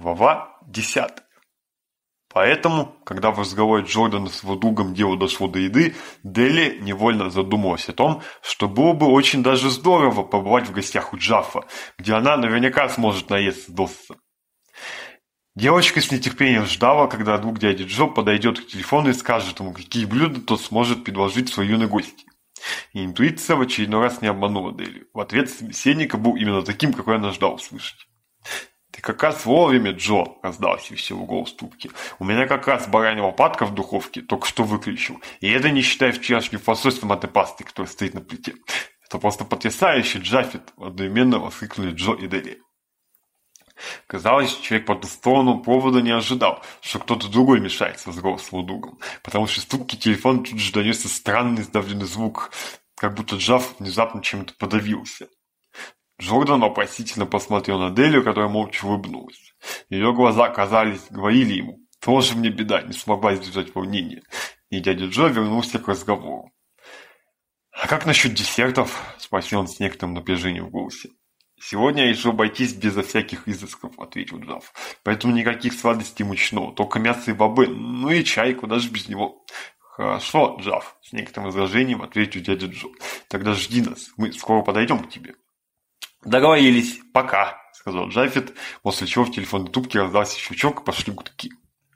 Глава 10. Поэтому, когда в разговоре Джордана с другом дело дошло до еды, Дели невольно задумалась о том, что было бы очень даже здорово побывать в гостях у Джафа, где она наверняка сможет наесться досыта. Девочка с нетерпением ждала, когда друг дяди Джо подойдет к телефону и скажет ему, какие блюда тот сможет предложить свой юный гость. И интуиция в очередной раз не обманула Дели. В ответ собеседника был именно таким, какой она ждала услышать. И как раз вовремя Джо раздался веселый голос трубки. У меня как раз баранья лопатка в духовке только что выключил. И это не считая вчерашнюю фасоль с пасты, которая стоит на плите. Это просто потрясающий Джафет! Одновременно воскликнули Джо и Дели. Казалось, человек по ту сторону провода не ожидал, что кто-то другой мешается с голосом дугом, потому что ступки телефон тут же донесся странный сдавленный звук, как будто Джав внезапно чем-то подавился. Джордан опасительно посмотрел на Делию, которая молча улыбнулась. Ее глаза, казались, говорили ему, «Тоже мне беда, не смогла избежать волнение». И дядя Джо вернулся к разговору. «А как насчет десертов?» – спросил он с некоторым напряжением в голосе. «Сегодня я решил обойтись безо всяких изысков», – ответил Джав. «Поэтому никаких сладостей мучного, только мясо и бобы, ну и чайку, даже без него». «Хорошо, Джав», – с некоторым возражением ответил дядя Джо. «Тогда жди нас, мы скоро подойдем к тебе». Договорились. Пока, сказал Джафет, после чего в телефонной трубке раздался щучок и пошли гудки.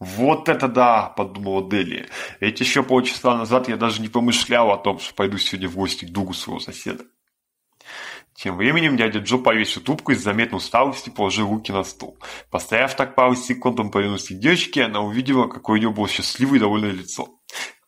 Вот это да, подумала Дели. Ведь еще полчаса назад я даже не помышлял о том, что пойду сегодня в гости к другу своего соседа. Тем временем дядя Джо повесил трубку и с заметной усталости положил руки на стол. Постояв так пару секунд, он повернулся к девочке, она увидела, какое у нее было счастливое и довольное лицо.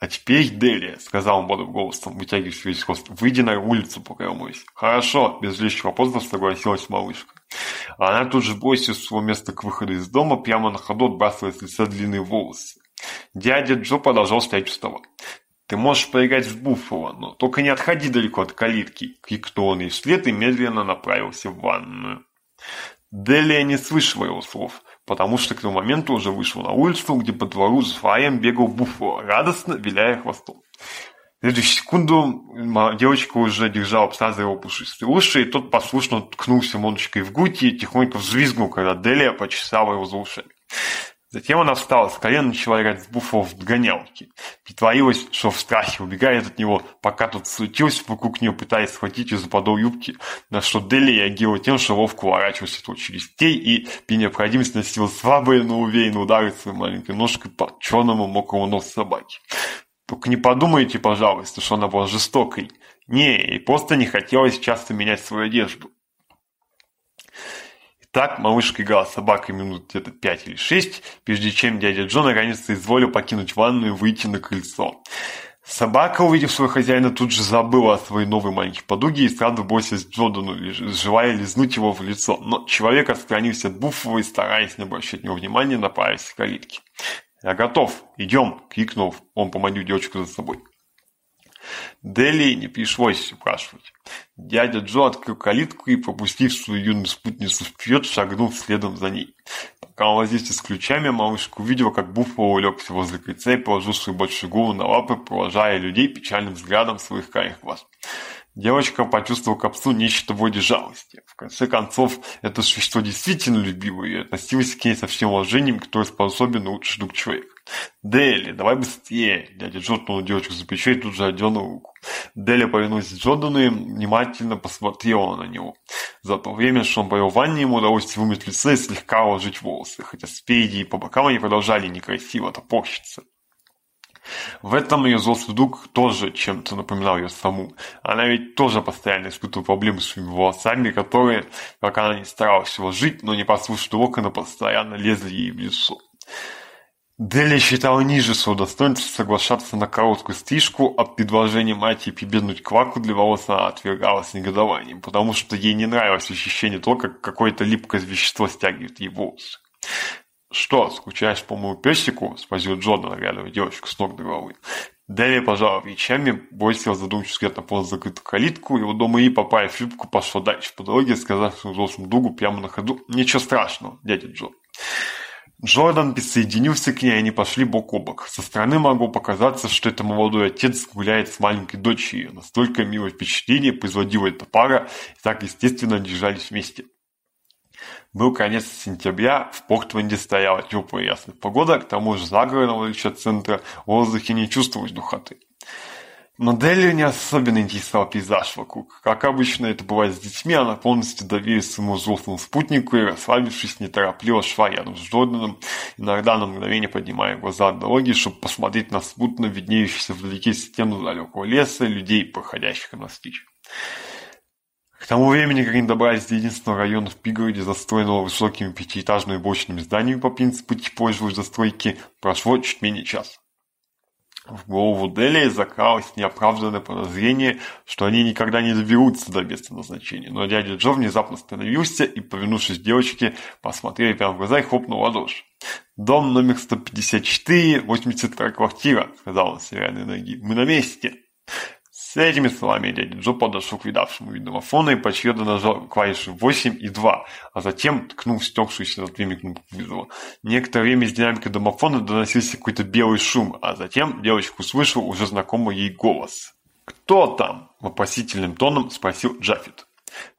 А теперь Дели!» — сказал он бодрым голосом, вытягивающий весь хвост. «Выйди на улицу, пока я умоюсь». «Хорошо!» — без лишнего поздно согласилась малышка. Она тут же бросилась с своего места к выходу из дома, прямо на ходу отбрасывая с лица длинные волосы. Дядя Джо продолжал стоять у стола. «Ты можешь поиграть в буффало, но только не отходи далеко от калитки!» — крикнул он ей вслед и медленно направился в ванную. Делия не слышала его слов потому что к тому моменту уже вышел на улицу, где по двору с фаем бегал Буфо, радостно виляя хвостом. В следующую секунду девочка уже держала пса за его пушистые уши, и тот послушно ткнулся моночкой в гути и тихонько взвизгнул, когда Делия почесала его за ушами. Затем она встала, с колен и начала играть с буфов в догонялки. Притворилась, что в страхе убегает от него, пока тот суетился вокруг нее, пытаясь схватить ее за подол юбки, на что Дели реагировал тем, что ловко уворачивался через тей и при необходимости носил слабые, но уверенно удары своей маленькой ножкой по черному мокрому носу собаки. Только не подумайте, пожалуйста, что она была жестокой. Не, ей просто не хотелось часто менять свою одежду. Так малышка играла с собакой минут где-то пять или шесть, прежде чем дядя Джо наконец-то изволил покинуть ванную и выйти на крыльцо. Собака, увидев своего хозяина, тут же забыла о своей новой маленькой подуге и сразу бросилась к желая лизнуть его в лицо. Но человек отстранился от Буффова и, стараясь не обращать на него внимания, направился к калитке. «Я готов. Идем!» — крикнул он, поманил девочку за собой. Делли не пришлось упрашивать. Дядя Джо открыл калитку и, пропустив свою юную спутницу вперед, шагнул следом за ней. Пока он возился с ключами, малышка увидела, как Буффало улегся возле крыльца и положил свою большую голову на лапы, провожая людей печальным взглядом своих карих глаз. Девочка, почувствовав капсу нечто вроде жалости. В конце концов, это существо действительно любило и относилось к ней со всем уважением, которое способен лучший друг человека. «Дели, давай быстрее!» Дядя Джорданул девочку за плечо и тут же одел на руку. Дели повинуясь Джордану и внимательно посмотрела на него. За то время, что он поел в ванне, ему удалось вымыть лицо и слегка уложить волосы, хотя спереди и по бокам они продолжали некрасиво топорщиться. В этом ее Золсудук тоже чем-то напоминал ее саму. Она ведь тоже постоянно испытывала проблемы с своими волосами, которые, как она не старалась его жить, но не послушные локоны постоянно лезли ей в лицо. Дели считала ниже своего достоинства соглашаться на короткую стрижку, а предложение матери прибегнуть кваку для волос она отвергала с негодованием, потому что ей не нравилось ощущение того, как какое-то липкое вещество стягивает ей волосы. «Что, скучаешь по моему песику?» — спросил Джон, наглядывая девочку с ног до головы. Дэви пожал плечами, бросил задумчивый взгляд на полузакрытую калитку, его дома и, попая в юбку, пошла дальше по дороге, сказав взрослому другу прямо на ходу «Ничего страшного, дядя Джон». Джордан присоединился к ней, и они пошли бок о бок. Со стороны могло показаться, что это молодой отец гуляет с маленькой дочерью. Настолько милое впечатление производила эта пара, и так, естественно, держались вместе. Был конец сентября, в Портленде стояла теплая ясная погода, к тому же за городом центра в воздухе не чувствовалось духоты. Но Делли не особенно интересовал пейзаж вокруг. Как обычно это бывает с детьми, она полностью доверилась своему взрослому спутнику и, расслабившись, неторопливо шла рядом с Джорданом, иногда на мгновение поднимая глаза от дороги, чтобы посмотреть на смутно виднеющуюся вдалеке стену далекого леса людей, проходящих навстречу. встречу. К тому времени Грин добрались до единственного района в пригороде, застроенного высокими пятиэтажными бочными зданиями по принципу типовой застройки, прошло чуть менее часа. В голову Дели закралось неоправданное подозрение, что они никогда не доберутся до места назначения. Но дядя Джо внезапно остановился и, повернувшись к девочке, посмотрел прямо в глаза и хлопнул ладоши. «Дом номер 154, 82 квартира», — сказал он с реальной ноги. «Мы на месте» с этими словами дядя Джо подошел к видавшему вид домофона и поочередно нажал клавиши 8 и 2, а затем ткнул стекшуюся за дверьми кнопку вызова. Некоторое время из динамика домофона доносился какой-то белый шум, а затем девочка услышала уже знакомый ей голос. «Кто там?» – вопросительным тоном спросил Джафет.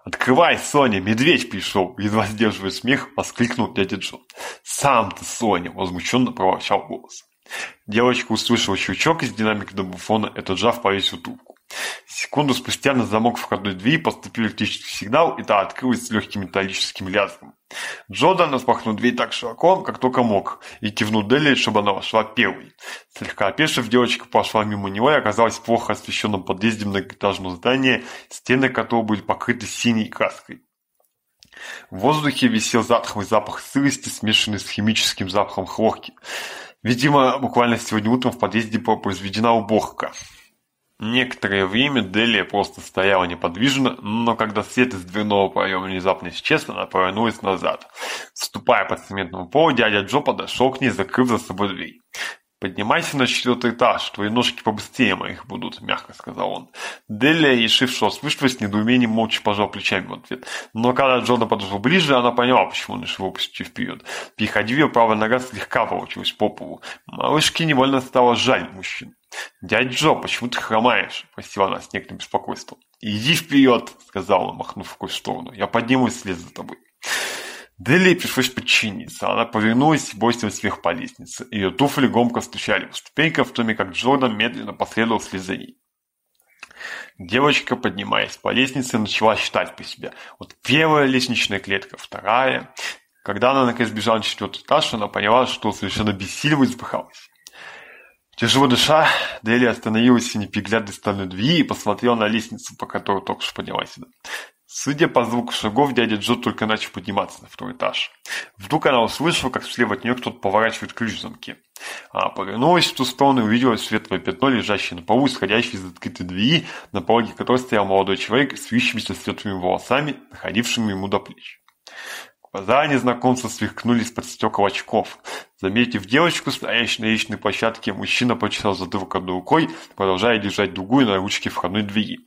«Открывай, Соня, медведь пришел!» – едва сдерживая смех, воскликнул дядя Джо. «Сам ты, Соня!» – возмущенно проворчал голос. Девочка услышала щелчок из динамика домофона, Этот Джав повесил трубку. Секунду спустя на замок входной двери поступил электрический сигнал, и та открылась с легким металлическим лязгом. Джордан распахнул дверь так широко, как только мог, и кивнул Дели, чтобы она вошла первой. Слегка опешив, девочка пошла мимо него и оказалась в плохо освещенном подъезде многоэтажного здания, стены которого были покрыты синей краской. В воздухе висел затхлый запах сырости, смешанный с химическим запахом хлорки. Видимо, буквально сегодня утром в подъезде была произведена уборка. Некоторое время Делия просто стояла неподвижно, но когда свет из дверного проема внезапно исчез, она повернулась назад. Ступая по цементному полу, дядя Джо подошел к ней, закрыв за собой дверь. «Поднимайся на четвертый этаж, твои ножки побыстрее моих будут», — мягко сказал он. Делия, решив, что ослышалась, с недоумением молча пожал плечами в ответ. Но когда Джона подошел ближе, она поняла, почему он решил выпустить вперед. Переходив ее, правая нога слегка получилась по полу. Малышке невольно стало жаль мужчин дядь джо почему ты хромаешь спросила она с некоторым беспокойством иди вперед сказал он, махнув рукой в сторону я поднимусь вслед за тобой Дели пришлось подчиниться. Она повернулась и бросилась вверх по лестнице. Ее туфли громко стучали по ступенькам, в томе как Джордан медленно последовал вслед за ней. Девочка, поднимаясь по лестнице, начала считать по себе. Вот первая лестничная клетка, вторая. Когда она наконец бежала на четвертый этаж, она поняла, что совершенно бессильно и запыхалась. Тяжело дыша, Дели остановилась и неприглядно стала двери и посмотрела на лестницу, по которой только что поднялась. Судя по звуку шагов, дядя Джо только начал подниматься на второй этаж. Вдруг она услышала, как слева от нее кто-то поворачивает ключ в замке. Она повернулась в ту сторону и увидела светлое пятно, лежащее на полу, исходящее из открытой двери, на пороге которой стоял молодой человек с вьющимися светлыми волосами, находившими ему до плеч. Глаза незнакомца свихнулись под стекол очков. Заметив девочку, стоящую на яичной площадке, мужчина почесал затылок одной рукой, продолжая держать другую на ручке входной двери.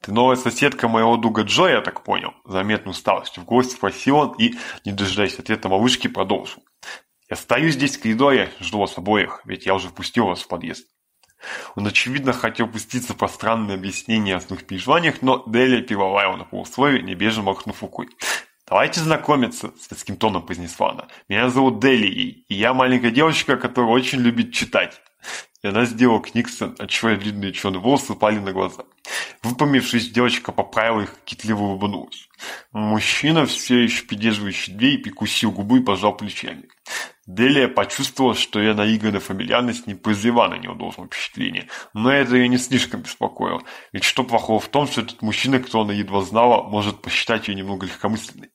«Ты новая соседка моего дуга Джо, я так понял?» Заметную усталость в гости спросил он и, не дожидаясь ответа малышки, продолжил. «Я стою здесь в коридоре, жду вас обоих, ведь я уже впустил вас в подъезд». Он, очевидно, хотел пуститься по странное объяснение о своих переживаниях, но Дели пивовая его на полусловие, небежно махнув рукой. Давайте знакомиться», — с таким тоном произнесла она. «Меня зовут Дели, и я маленькая девочка, которая очень любит читать». И она сделала книгсон, отчего длинные черные волосы пали на глаза. Выпомившись, девочка поправила их, китливо улыбнулась. Мужчина, все еще придерживающий дверь, прикусил губы и пожал плечами. Делия почувствовала, что ее наигранная фамильярность не произвела на него должного впечатления, но это ее не слишком беспокоило, ведь что плохого в том, что этот мужчина, которого она едва знала, может посчитать ее немного легкомысленной.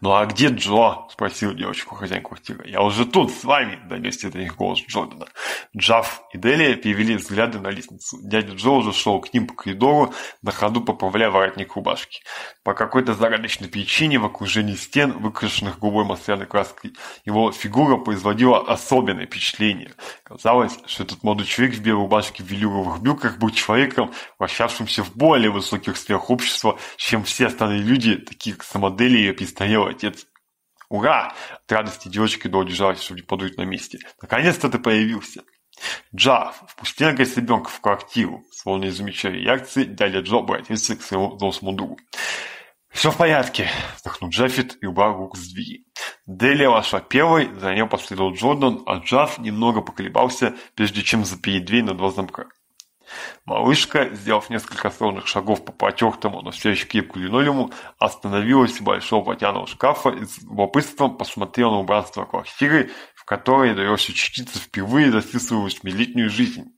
«Ну а где Джо?» — спросил девочку хозяин квартиры. «Я уже тут, с вами!» — донесся до них голос Джордана. Джав и Делия перевели взгляды на лестницу. Дядя Джо уже шел к ним по коридору, на ходу поправляя воротник рубашки. По какой-то загадочной причине в окружении стен, выкрашенных голубой масляной краской, его фигура производила особенное впечатление. Казалось, что этот молодой человек в белой рубашке в велюровых брюках был человеком, вращавшимся в более высоких сферах общества, чем все остальные люди, такие как самодели и представители перестает отец. Ура! От радости девочки доудержались, чтобы не подуть на месте. Наконец-то ты появился. Джав, впустил грязь ребенка в квартиру. Словно не замечая реакции, дядя Джо обратился к своему взрослому другу. «Все в порядке», – вздохнул Джаффит и убрал руку с двери. Дели вошла первой, за нее последовал Джордан, а Джав немного поколебался, прежде чем запереть дверь на два замка. Малышка, сделав несколько сложных шагов по потертому, но все еще крепку линолеуму, остановилась у большого потяного шкафа и с любопытством посмотрела на убранство квартиры, в которой даешься частица впервые за свою восьмилетнюю жизнь.